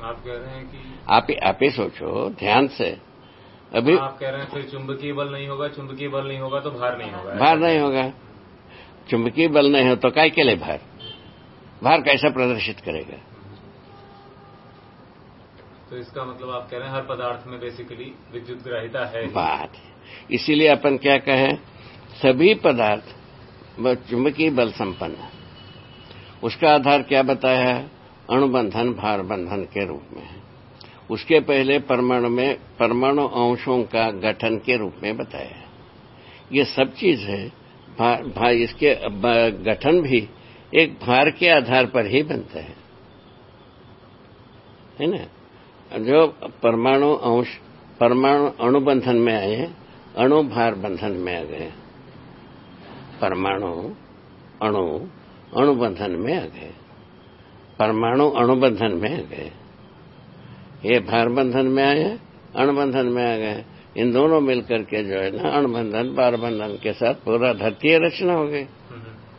आप कह रहे हैं कि आप ही आप ही सोचो ध्यान से। अभी आप कह रहे हैं फिर चुंबकीय बल नहीं होगा चुंबकीय बल नहीं होगा तो भार नहीं होगा। भार नहीं होगा। चुंबकीय बल नहीं हो तो काय के लिए भार? भार कैसा प्रदर्शित करेगा? तो इसका मतलब आप कह रहे हैं हर पदार्थ में बेसिकली विद्युत ग्राहिता है बात इसीलिए अपन क्या कहें सभी पदार्थ चुंबकीय बल संपन्न उसका आधार क्या बताया है? अणुबंधन भार बंधन के रूप में है। उसके पहले परमाणु में परमाणु अंशों का गठन के रूप में बताया है। ये सब चीज़ है भार, भार इसके गठन भी एक भार के आधार पर ही बनता है। है ना? जो परमाणु अंश परमाणु अणुबंधन में आए अणु भार बंधन में आ गए परमाणु अणु अणुबंधन में आ गए परमाणु अणुबंधन में आ गए। ये भार बंधन में आए अणुबंधन में आ गए इन दोनों मिलकर के जो है ना अणुबंधन बार बंधन के साथ पूरा धरती रचना हो गई।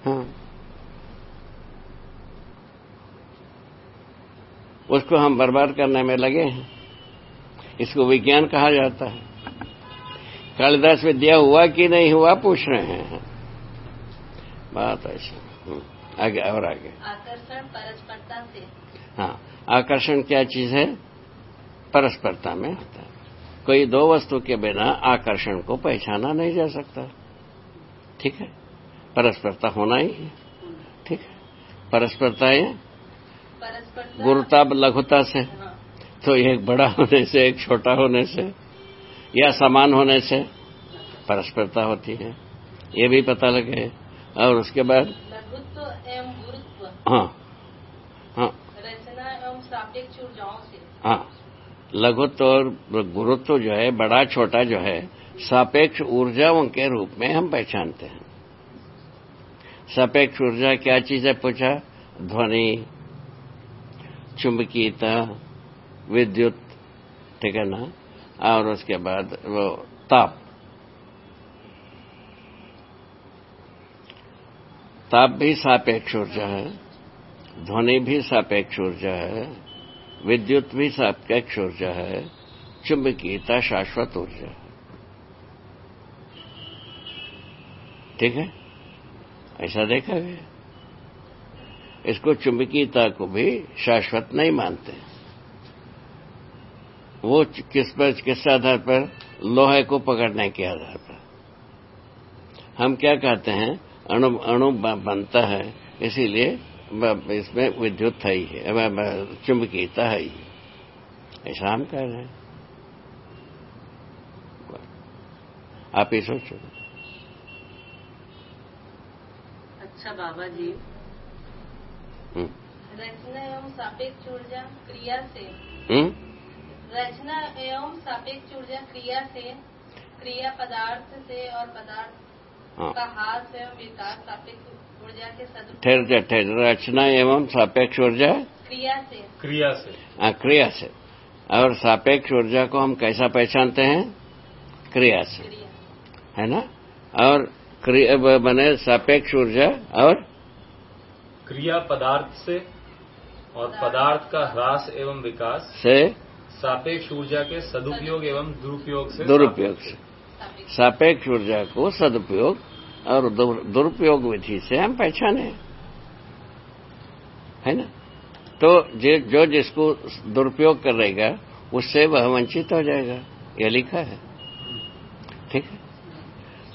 हाँ। उसको हम बर्बाद करने में लगे हैं। इसको विज्ञान कहा जाता है। कालिदास विद्या हुआ कि नहीं हुआ पूछ रहे हैं। बात ऐसी। हम्म, आगे और आगे। आकर्षण परस्परता से। हाँ आकर्षण क्या चीज़ है? परस्परता में होता है। कोई दो वस्तु के बिना आकर्षण को पहचाना नहीं जा सकता। ठीक है? परस्परता होना ही है। ठीक है? परस्परता है? गुरुता लघुता से। हाँ, तो एक बड़ा होने से एक छोटा होने से या समान होने से परस्परता होती है। ये भी पता लगे। और उसके बाद हाँ हाँ। रचना एवं सापेक्ष ऊर्जाओं से। हाँ। लघुत्व और गुरुत्व जो है बड़ा छोटा जो है सापेक्ष ऊर्जाओं के रूप में हम पहचानते हैं। सापेक्ष ऊर्जा क्या चीज़ है पूछा? ध्वनि चुंबकीयता विद्युत ठीक है ना? और उसके बाद वो ताप। ताप भी सापेक्ष ऊर्जा है, ध्वनि भी सापेक्ष ऊर्जा है, विद्युत भी सापेक्ष ऊर्जा है, चुंबकीयता शाश्वत ऊर्जा है। ठीक है? ऐसा देखा गया इसको चुंबकीयता को भी शाश्वत नहीं मानते। वो किस पर, किस आधार पर? लोहे को पकड़ने के आधार पर। हम क्या कहते हैं? अणु अणु बनता है इसीलिए इसमें विद्युत है चुंबकीयता है ही। ऐसा हम कह रहे हैं। आप ही सोचो। अच्छा बाबा जी। हम्म, रचना एवं सापेक्ष ऊर्जा क्रिया से। हम्म? रचना एवं सापेक्ष ऊर्जा क्रिया से क्रिया पदार्थ से और पदार्थ हाँ। का हास एवं विकास सापेक्ष ऊर्जा के सदुपयोग ठहर जा ठहर रचना एवं सापेक्ष ऊर्जा क्रिया से। क्रिया से। हाँ, क्रिया से। और सापेक्ष ऊर्जा को हम कैसा पहचानते हैं? क्रिया से। क्रिया। है ना? और क्रिया बने सापेक्ष ऊर्जा और? क्रिया पदार्थ से और पदार्थ का ह्रास एवं विकास से? सापेक्ष ऊर्जा के सदुपयोग एवं दुरुपयोग से। दुरुपयोग से। सापेक्ष ऊर्जा को सदुपयोग और दुरुपयोग विधि से हम पहचाने है। ना? तो जे- जिसको दुरुपयोग करेगा उससे वह वंचित हो जाएगा। ये लिखा है। ठीक है?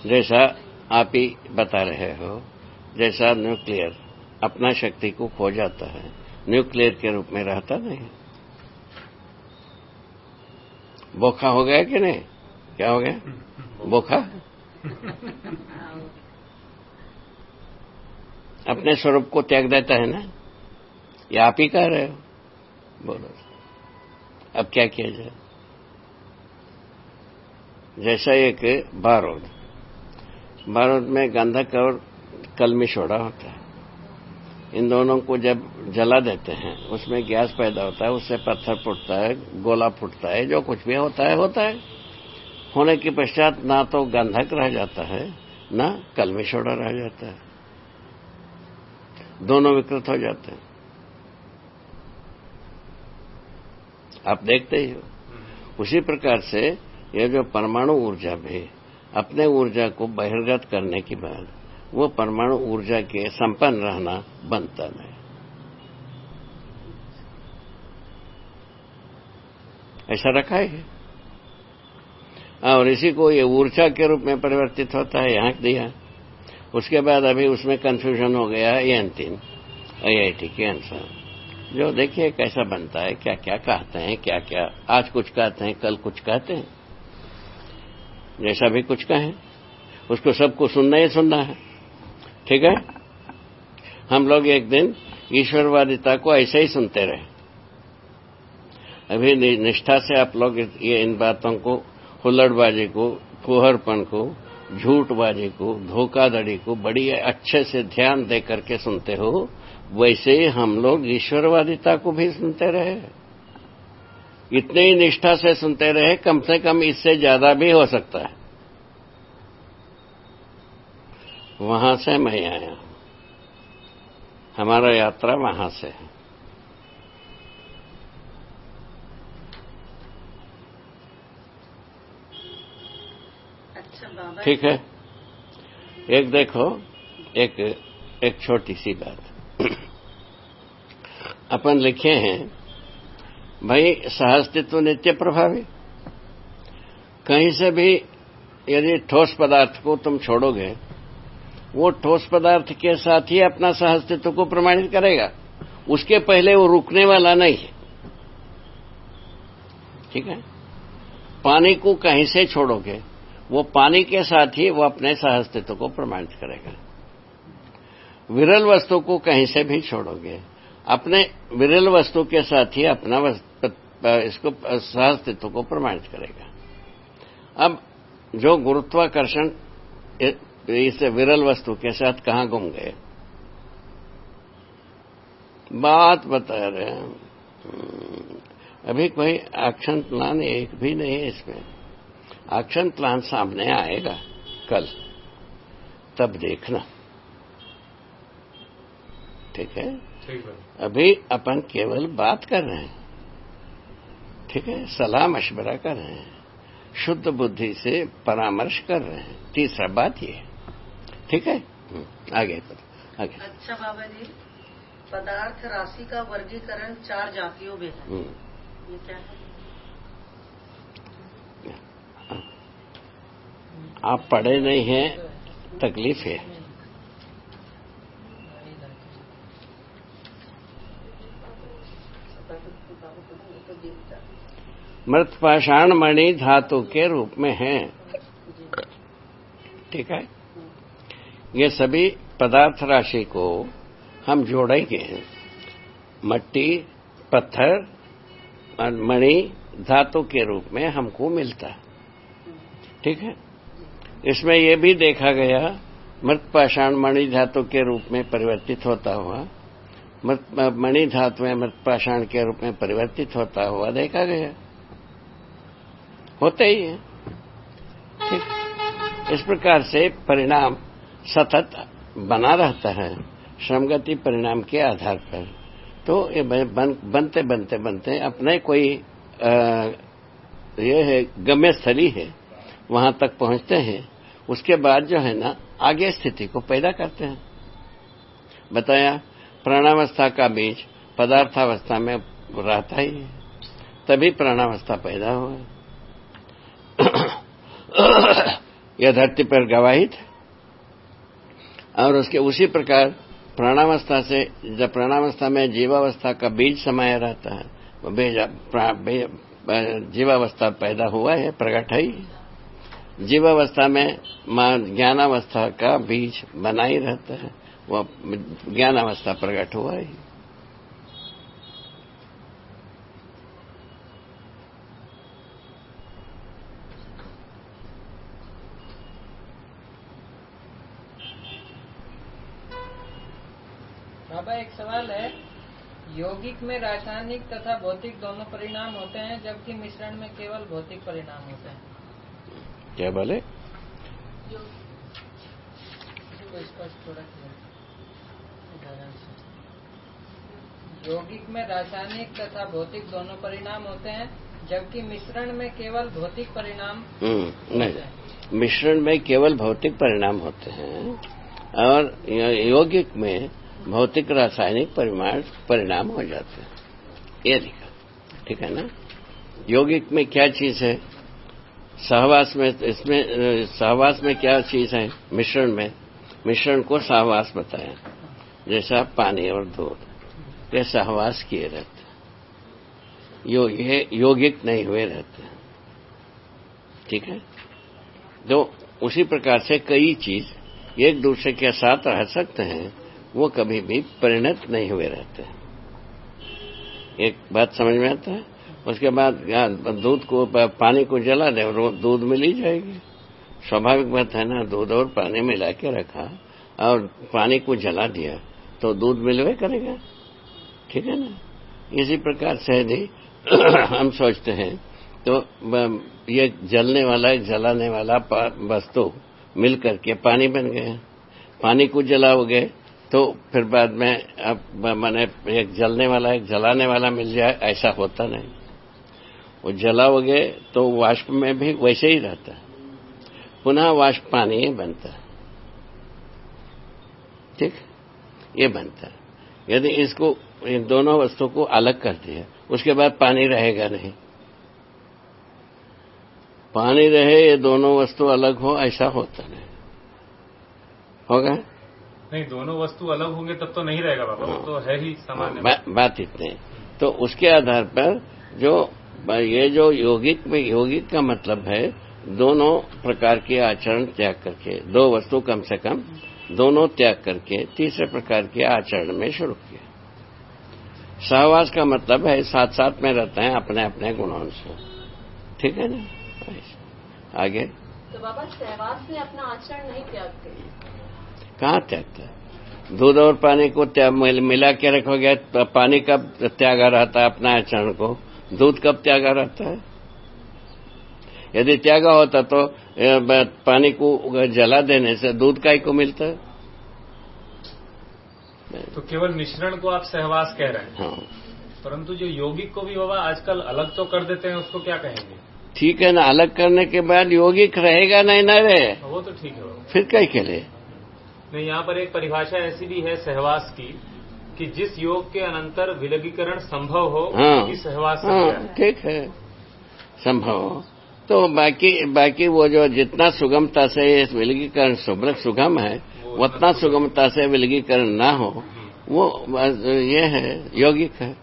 जैसा आप ही बता रहे हो, जैसा न्यूक्लियर अपना शक्ति को खो जाता है, न्यूक्लियर के रूप में रहता नहीं। बोखा हो गया कि नहीं? क्या हो गया? बोखा अपने स्वरूप को त्याग देता है ना? ये आप ही कह रहे हो? बोलो। अब क्या किया जाए? जैसा एक बारूद। बारूद में गंधक और कलमी सोडा होता है। इन दोनों को जब जला देते हैं, उसमें गैस पैदा होता है, उससे पत्थर फूटता है, गोला फूटता है, जो कुछ भी होता है होता है। होने के पश्चात ना तो गंधक रह जाता है, ना कलमी सोडा रह जाता है। दोनों विकृत हो जाते हैं। आप देखते ही हो। उसी प्रकार से यह जो परमाणु ऊर्जा भी अपने ऊर्जा को बहिर्गत करने के बाद, वो परमाणु ऊर्जा के संपन्न रहना बनता नहीं ऐसा रखा है? और इसी को ये ऊर्जा के रूप में परिवर्तित होता है आँख दिया। उसके बाद अभी उसमें कंफ्यूजन हो गया है एन तीन आईआईटी के आंसर जो देखिए कैसा बनता है क्या क्या कहते हैं क्या क्या आज कुछ कहते हैं, कल कुछ कहते हैं। जैसा भी कुछ कहें, उसको सबको सुनना ही सुनना है। ठीक है? हम लोग एक दिन ईश्वरवादिता को ऐसे ही सुनते रहे। अभी निष्ठा से आप लोग ये इन बातों को हुल्लड़बाजी को फुहरपन को, झूठबाजी को, धोखाधड़ी को बड़ी अच्छे से ध्यान दे करके सुनते हो, वैसे ही हम लोग ईश्वरवादिता को भी सुनते रहे। इतने ही निष्ठा से सुनते रहे, कम से कम इससे ज़्यादा भी हो सकता है। वहाँ से मैं आया। हमारा यात्रा वहाँ से है। ठीक है? एक देखो, एक एक छोटी सी बात। अपन लिखे हैं, भाई सहस्तित्व नित्य प्रभावी। कहीं से भी यदि ठोस पदार्थ को तुम छोड़ोगे, वो ठोस पदार्थ के साथ ही अपना सहस्तित्व को प्रमाणित करेगा। उसके पहले वो रुकने वाला नहीं है। ठीक है? पानी को कहीं से छोड़ोगे वो पानी के साथ ही वो अपने सहस्तित्व को प्रमाणित करेगा। विरल वस्तु को कहीं से भी छोड़ोगे। अपने विरल वस्तु के साथ ही अपना इसको सहस्तित्व को प्रमाणित करेगा। अब जो गुरुत्वाकर्षण इस विरल वस्तु के साथ कहाँ घूम गए बात बता रहे हैं। अभी कोई एक्शन प्लान एक भी नहीं है इसमें। एक्शन प्लान सामने आएगा कल। तब देखना। ठीक है? ठीक है। अभी अपन केवल बात कर रहे हैं। ठीक है? सलाह मशवरा कर रहे हैं। शुद्ध बुद्धि से परामर्श कर रहे हैं। तीसरा बात ये है। ठीक है? हम्म, आगे। आगे। अच्छा बाबा जी पदार्थ राशि का वर्गीकरण चार जातियों में है। हम्म, ये क्या है? आप पढ़े नहीं हैं, तकलीफ़ है। मृत पाषाण मणि धातु के रूप में है। ठीक है? ये सभी पदार्थ राशि को हम जोड़ेंगे। मट्टी, पत्थर मणि धातु के रूप में हमको मिलता है। ठीक है? इसमें यह भी देखा गया मृत पाषाण मणि धातु के रूप में परिवर्तित होता हुआ मणि धातु में मृत पाषाण के रूप में परिवर्तित होता हुआ देखा गया। होते ही है। ठीक। इस प्रकार से परिणाम सतत बना रहता है श्रमगति परिणाम के आधार पर। तो ये बन, बनते बनते बनते अपने कोई आ, ये है गम्य स्थली है वहाँ तक पहुँचते हैं। उसके बाद जो है ना, आगे स्थिति को पैदा करते हैं। बताया, प्राणावस्था का बीज पदार्थावस्था में रहता ही है। तभी प्राणावस्था पैदा हुआ। यह धरती पर गवाही और उसके उसी प्रकार प्राणावस्था से, जब प्राणावस्था में जीवावस्था का बीज समाया रहता है, वो बीज जीवावस्था पैदा हुआ है, प्रकट है। ही जीवावस्था में ज्ञानावस्था का बीज बना ही रहता है, वह ज्ञानावस्था प्रकट हुआ ही। बाबा, एक सवाल है। यौगिक में रासायनिक तथा भौतिक दोनों परिणाम होते हैं, जबकि मिश्रण में केवल भौतिक परिणाम होते हैं। क्या बोले? यौगिक में रासायनिक तथा भौतिक दोनों परिणाम होते हैं जबकि मिश्रण में केवल भौतिक परिणाम हम्म, नहीं। मिश्रण में केवल भौतिक परिणाम होते हैं और यौगिक में भौतिक रासायनिक परिमाण परिणाम हो जाते हैं। ये लिखा ठीक है ना? यौगिक में क्या चीज़ है? सहवास में, इसमें, सहवास में क्या चीज़ है? मिश्रण में। मिश्रण को सहवास बताया जैसा पानी और दूध ये सहवास किए रहते यो, ये यौगिक नहीं हुए रहते ठीक है? तो उसी प्रकार से कई चीज़ एक दूसरे के साथ रह सकते हैं, वो कभी भी परिणत नहीं हुए रहते एक बात समझ में आता है? उसके बाद दूध को पानी को जला दे दूध मिल ही जाएगी। स्वाभाविक बात है ना, दूध और पानी मिला के रखा और पानी को जला दिया तो दूध मिलवे करेगा। ठीक है ना? इसी प्रकार से यदि हम सोचते हैं तो ये जलने वाला, जलाने वाला वस्तु मिल करके पानी बन गया। पानी को जलाओगे तो फिर बाद में अब मैंने एक जलने वाला, एक जलाने वाला मिल जाए, ऐसा होता नहीं। वो जलाओगे तो वाष्प में भी वैसे ही रहता है। पुनः वाष्प पानी ही बनता है। ठीक? ये बनता है। यदि इसको इन दोनों वस्तु को अलग कर दिया उसके बाद पानी रहेगा नहीं। पानी रहे ये दोनों वस्तु अलग हो ऐसा होता नहीं। होगा? नहीं दोनों वस्तु अलग होंगे तब तो नहीं रहेगा बाबा तो है ही सामान्य बा, बात इतनी तो उसके आधार पर जो ये जो योगिक में योगिक का मतलब है दोनों प्रकार के आचरण त्याग करके दो वस्तु कम से कम दोनों त्याग करके तीसरे प्रकार के आचरण में शुरू किया। सहवास का मतलब है साथ साथ में रहते हैं अपने अपने गुणों से। ठीक है ना? आगे। तो बाबा सहवास में अपना आचरण नहीं त्यागते? कहाँ त्यागता है? दूध और पानी को मिला के रखोगे तो पानी कब त्यागा रहता है अपना आचरण को? दूध कब त्यागा रहता है? यदि त्यागा होता तो पानी को जला देने से दूध का ही को मिलता है? तो केवल मिश्रण को आप सहवास कह रहे हैं। हाँ। परंतु जो योगिक को भी बाबा आजकल अलग तो कर देते हैं उसको क्या कहेंगे? ठीक है ना अलग करने के बाद योगिक रहेगा नहीं न रहे? वो तो ठीक है फिर कई के लिए नहीं यहाँ पर एक परिभाषा ऐसी भी है सहवास की कि जिस योग के अनंतर विलगीकरण संभव हो हाँ। सहवास हाँ ठीक है। संभव हो। तो बाकी बाकी वो जो जितना सुगमता से ये विलगीकरण सुब्रत सुगम है उतना सुगमता से विलगीकरण ना हो वो ये है यौगिक है।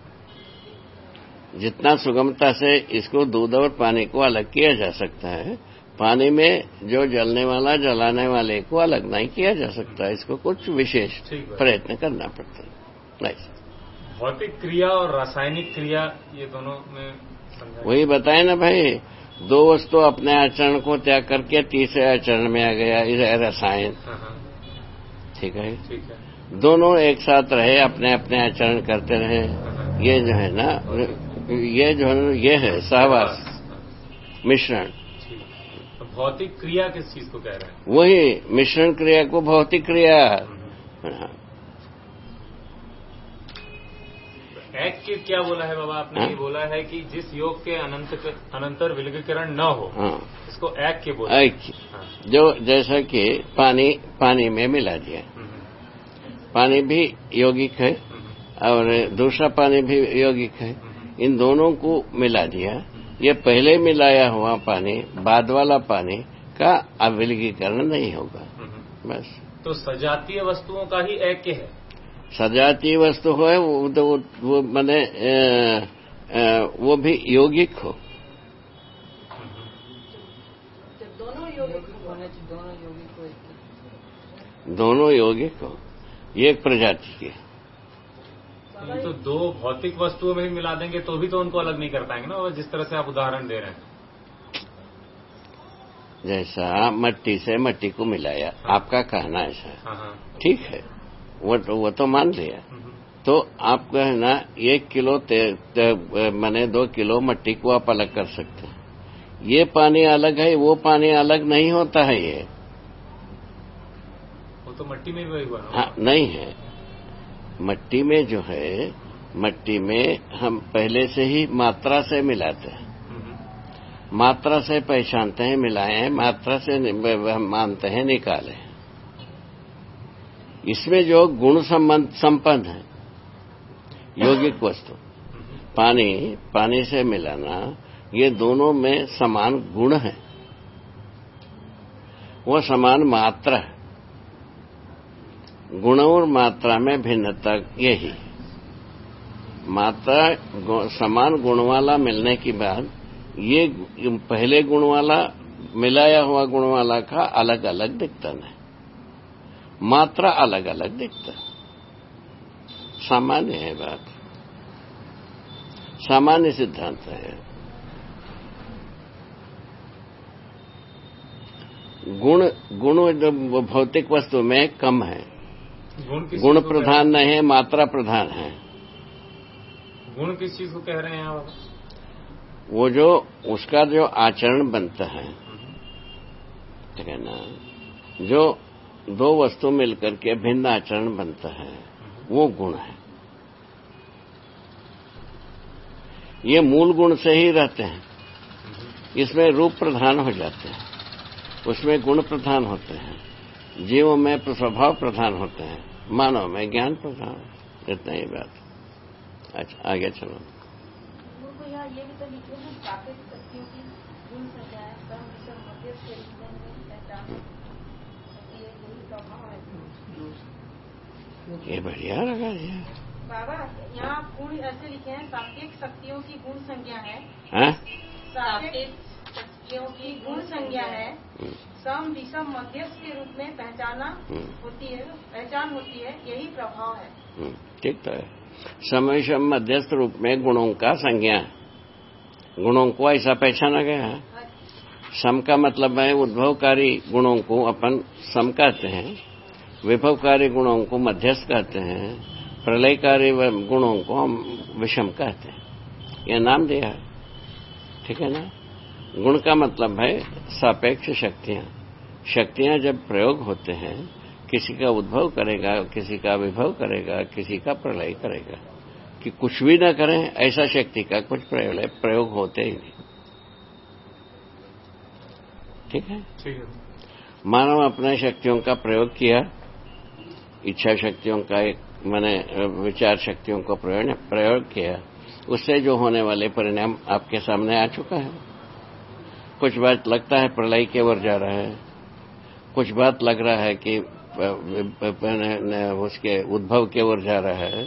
जितना सुगमता से इसको दूध और पानी को अलग किया जा सकता है पानी में जो जलने वाला जलाने वाले को अलग नहीं किया जा सकता इसको कुछ विशेष प्रयत्न करना पड़ता है। नहीं भौतिक क्रिया और रासायनिक क्रिया ये दोनों में वही बताए ना भाई दो वस्तु अपने आचरण को त्याग करके तीसरे आचरण में आ गया इस रसायन। हाँ हाँ। ठीक है? दोनों एक साथ रहे अपने अपने आचरण करते रहे हाँ। ये जो है ना ये जो है ये है सहवास मिश्रण। तो भौतिक क्रिया किस चीज़ को कह रहे हैं? वही मिश्रण क्रिया को भौतिक क्रिया। एक के क्या बोला है बाबा? आपने हाँ? ये बोला है कि जिस योग के अनंत अनंतर विलगीकरण न हो हाँ। इसको एक के बोला। एक हाँ। जो जैसा कि पानी पानी में मिला दिया। हम्म, पानी भी यौगिक है हम्म, और दूसरा पानी भी यौगिक है। हम्म। इन दोनों को मिला दिया। ये पहले मिलाया हुआ पानी बाद वाला पानी का अविलगीकरण नहीं होगा। हम्म। बस। तो सजातीय वस्तुओं का ही ऐक्य है। सजातीय वस्तु हो वो तो वो, वो मैंने वो भी यौगिक हो। दोनों यौगिक यौगिक होने चाहिए दोनों यौगिक को एक ही। दोनों यौगिक हो ये एक प्रजाति के ये तो दो भौतिक वस्तुओं में भी मिला देंगे तो भी तो उनको अलग नहीं कर पाएँगे ना और जिस तरह से आप उदाहरण दे रहे हैं। जैसा मट्टी से मट्टी को मिलाया आपका कहना ऐसा है। हाँ हाँ। ठीक है। वो तो वो तो मान लिया। तो आपको है ना एक किलो मैंने दो किलो मट्टी को आप अलग कर सकते हैं। ये पानी अलग है वो पानी अलग नहीं होता है ये। वो तो मट्टी में भी हुआ हाँ नहीं है। मट्टी में जो है मट्टी में हम पहले से ही मात्रा से मिलाते हैं। हम्म, मात्रा से पहचानते हैं मिलाए हैं मात्रा से हम मानते हैं निकाले। हैं इसमें जो गुण संबंध, संपन्न है, यौगिक वस्तु, पानी पानी से मिलाना, ये दोनों में समान गुण है। वो समान मात्रा है। गुण और मात्रा में भिन्नता यही मात्रा समान गुण वाला मिलने के बाद, ये पहले गुण वाला मिलाया हुआ गुण वाला का अलग अलग दिखता है। मात्रा अलग अलग दिखता सामान्य है बात। सामान्य सिद्धांत है। गुण गुण भौतिक वस्तु में कम है। गुण गुण प्रधान नहीं है मात्रा प्रधान है। गुण किस चीज़ को कह रहे हैं आप? वो जो उसका जो आचरण बनता है। ठीक है ना? जो दो वस्तु मिलकर के भिन्न आचरण बनता है। वो गुण है। ये मूल गुण से ही रहते हैं। इसमें रूप प्रधान हो जाते हैं। उसमें गुण प्रधान होते हैं। जीवों में स्वभाव प्रधान होते हैं। मानव में ज्ञान प्रधान। इतना ही बात। अच्छा आगे चलो। ये भी तो के रूप में हमें पहचान होती है यही प्रभाव है ये बढ़िया लगा ये। बाबा यहाँ गुण ऐसे लिखे हैं सात्विक शक्तियों की गुण संज्ञा है। हाँ? सापेक्ष शक्तियों की गुण संज्ञा है। हम्म, सम विषम मध्यस्थ के रूप में पहचाना हम्म, होती है पहचान होती है यही प्रभाव है। हम्म, ठीक तो है। समय सम मध्यस्थ रूप में गुणों का संज्ञा। गुणों को ऐसा पहचाना गया है। सम का मतलब है उद्भवकारी गुणों को अपन सम कहते हैं, विभवकारी गुणों को मध्यस्थ कहते हैं, प्रलयकारी गुणों को हम विषम कहते हैं। यह नाम दिया है। ठीक है ना? गुण का मतलब है सापेक्ष शक्तियाँ। शक्तियाँ जब प्रयोग होते हैं, किसी का उद्भव करेगा, किसी का विभव करेगा, किसी का प्रलय करेगा। कि कुछ भी न करें, ऐसा शक्ति का कुछ प्रयोग होते ही नहीं। ठीक है? मानव अपने शक्तियों का प्रयोग किया इच्छा शक्तियों का एक मैंने विचार शक्तियों का प्रयोग प्रयोग किया। उससे जो होने वाले परिणाम आपके सामने आ चुका है। कुछ बात लगता है प्रलय की ओर जा रहा है। कुछ बात लग रहा है कि उसके उद्भव की ओर जा रहा है।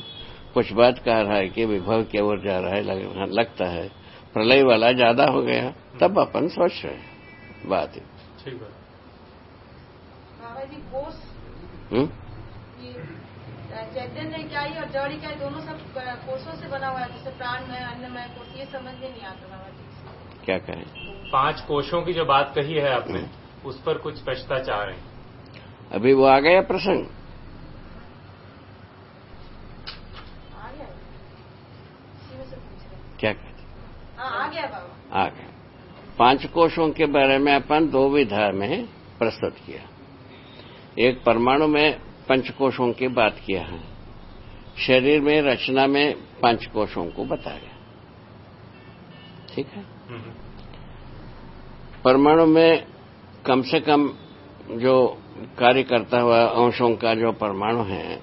कुछ बात कह रहा है कि विभव की ओर जा रहा है लगता है। प्रलय वाला ज़्यादा हो गया तब अपन सोच रहे हैं। बात ठीक है? बाबा जी कोष हम्म? ये चैतन्य और जड़ इकाई दोनों सब कोषों से बना हुआ है जैसे प्राणमय अन्नमय कोष ये समझ में नहीं आता बाबा जी क्या कहें पाँच कोषों की जो बात कही है आपने उस पर कुछ स्पष्टता चाह रहे हैं। अभी वो आ गया प्रसंग में हैं। क्या कहते हाँ आ गया बाबा। आ गया। पाँच कोशों के बारे में अपन दो विधा में प्रस्तुत किया। एक परमाणु में पंच कोशों की बात किया है। शरीर में रचना में पंच कोशों को बताया। ठीक है? हम्म, परमाणु में कम से कम जो कार्य करता हुआ अंशों का जो परमाणु है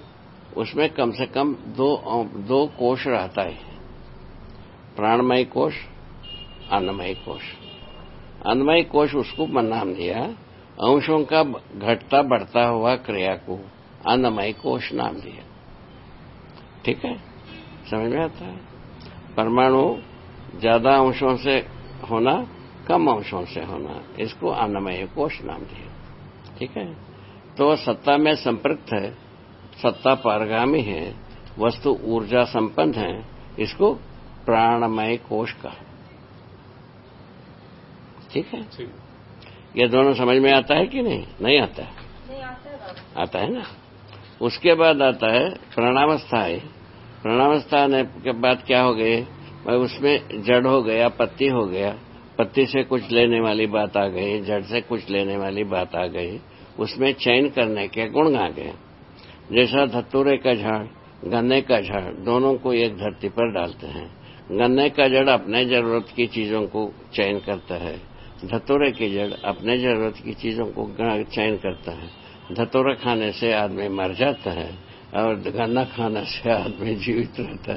उसमें कम से कम दो दो कोश रहता है। प्राणमय कोश अन्नमय कोश। अन्नमय कोश उसको नाम दिया, अंशों का घटता बढ़ता हुआ क्रिया को अन्नमय कोश नाम दिया। ठीक है? समझ में आता है? परमाणु ज़्यादा अंशों से होना, कम अंशों से होना, इसको अन्नमय कोश नाम दिया। ठीक है? तो सत्ता में संपृक्त है, सत्ता पारगामी है, वस्तु ऊर्जा संपन्न है, इसको प्राणमय कोश का ठीक है? ठीक ये दोनों समझ में आता है कि नहीं? नहीं आता है। नहीं आता है आता है ना? उसके बाद आता है प्रणावस्था है प्रणावस्था आने के बाद क्या हो गए? भाई उसमें जड़ हो गया पत्ती हो गया। पत्ती से कुछ लेने वाली बात आ गई जड़ से कुछ लेने वाली बात आ गई। उसमें चयन करने के गुण आ गए। जैसा धतूरे का झाड़ गन्ने का झाड़ दोनों को एक धरती पर डालते हैं। गन्ने का जड़ अपने ज़रूरत की चीज़ों को चयन करता है। धतूरे की जड़ अपने ज़रूरत की चीज़ों को चयन करता है। धतोरा खाने से आदमी मर जाता है और गन्ना खाने से आदमी जीवित रहता है।